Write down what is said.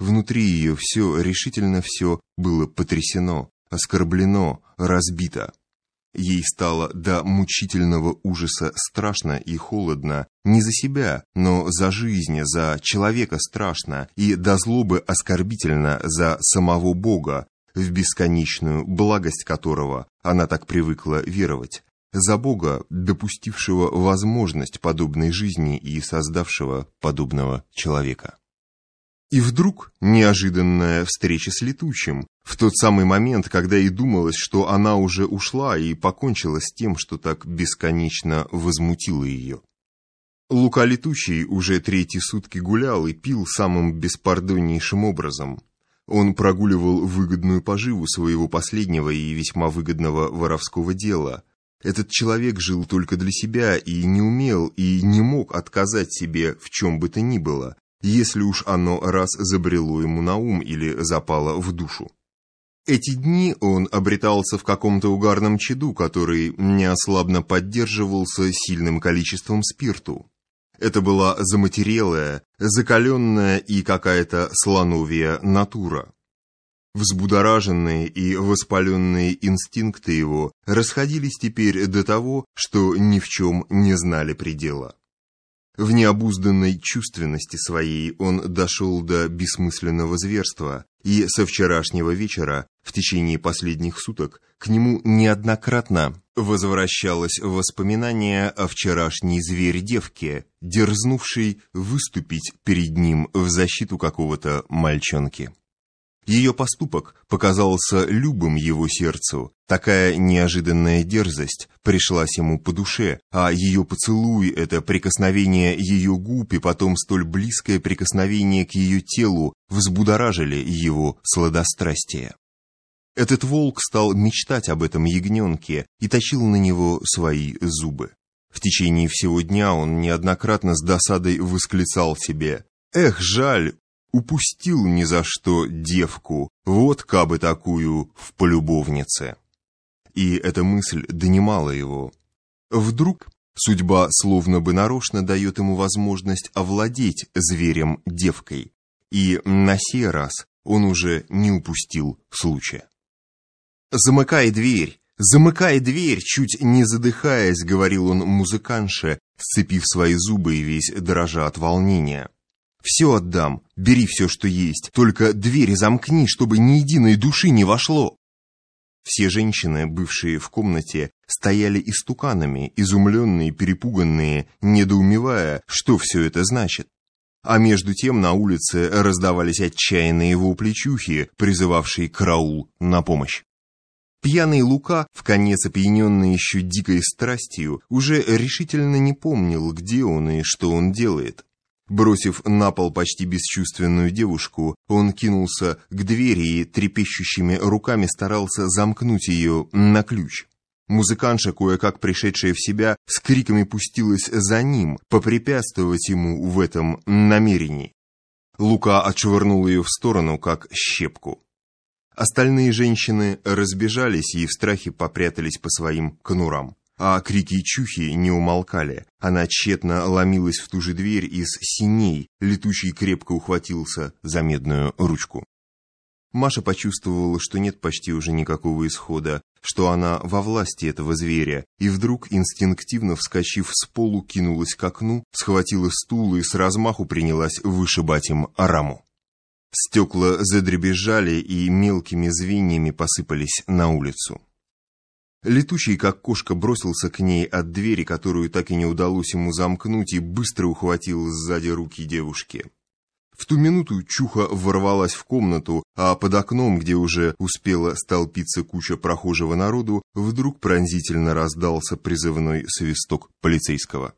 внутри ее все, решительно все было потрясено, оскорблено, разбито. Ей стало до мучительного ужаса страшно и холодно, не за себя, но за жизнь, за человека страшно, и до злобы оскорбительно за самого Бога, в бесконечную благость которого она так привыкла веровать, за Бога, допустившего возможность подобной жизни и создавшего подобного человека. И вдруг неожиданная встреча с летучим, в тот самый момент, когда и думалось, что она уже ушла и покончила с тем, что так бесконечно возмутило ее. Лука Летучий уже третьи сутки гулял и пил самым беспардоннейшим образом. Он прогуливал выгодную поживу своего последнего и весьма выгодного воровского дела. Этот человек жил только для себя и не умел и не мог отказать себе в чем бы то ни было, если уж оно раз забрело ему на ум или запало в душу. Эти дни он обретался в каком-то угарном чаду, который неослабно поддерживался сильным количеством спирту. Это была заматерелая, закаленная и какая-то слоновья натура. Взбудораженные и воспаленные инстинкты его расходились теперь до того, что ни в чем не знали предела. В необузданной чувственности своей он дошел до бессмысленного зверства, и со вчерашнего вечера, в течение последних суток, к нему неоднократно возвращалось воспоминание о вчерашней зверь-девке, дерзнувшей выступить перед ним в защиту какого-то мальчонки. Ее поступок показался любым его сердцу. Такая неожиданная дерзость пришлась ему по душе, а ее поцелуй, это прикосновение ее губ и потом столь близкое прикосновение к ее телу взбудоражили его сладострастие. Этот волк стал мечтать об этом ягненке и точил на него свои зубы. В течение всего дня он неоднократно с досадой восклицал себе «Эх, жаль, Упустил ни за что девку, вот кабы такую в полюбовнице. И эта мысль донимала его. Вдруг судьба словно бы нарочно дает ему возможность овладеть зверем-девкой, и на сей раз он уже не упустил случая. «Замыкай дверь! Замыкай дверь!» Чуть не задыхаясь, говорил он музыканше, сцепив свои зубы и весь дрожа от волнения. Все отдам, бери все, что есть, только двери замкни, чтобы ни единой души не вошло. Все женщины, бывшие в комнате, стояли истуканами, изумленные, перепуганные, недоумевая, что все это значит. А между тем на улице раздавались отчаянные воплечухи, призывавшие караул на помощь. Пьяный Лука, в конец опьяненный еще дикой страстью, уже решительно не помнил, где он и что он делает. Бросив на пол почти бесчувственную девушку, он кинулся к двери и трепещущими руками старался замкнуть ее на ключ. Музыкантша, кое-как пришедшая в себя, с криками пустилась за ним, попрепятствовать ему в этом намерении. Лука отшвырнул ее в сторону, как щепку. Остальные женщины разбежались и в страхе попрятались по своим конурам а крики чухи не умолкали. Она тщетно ломилась в ту же дверь из синей, летучий крепко ухватился за медную ручку. Маша почувствовала, что нет почти уже никакого исхода, что она во власти этого зверя, и вдруг, инстинктивно вскочив с полу, кинулась к окну, схватила стул и с размаху принялась вышибать им раму. Стекла задребезжали и мелкими звеньями посыпались на улицу. Летучий, как кошка, бросился к ней от двери, которую так и не удалось ему замкнуть, и быстро ухватил сзади руки девушки. В ту минуту Чуха ворвалась в комнату, а под окном, где уже успела столпиться куча прохожего народу, вдруг пронзительно раздался призывной свисток полицейского.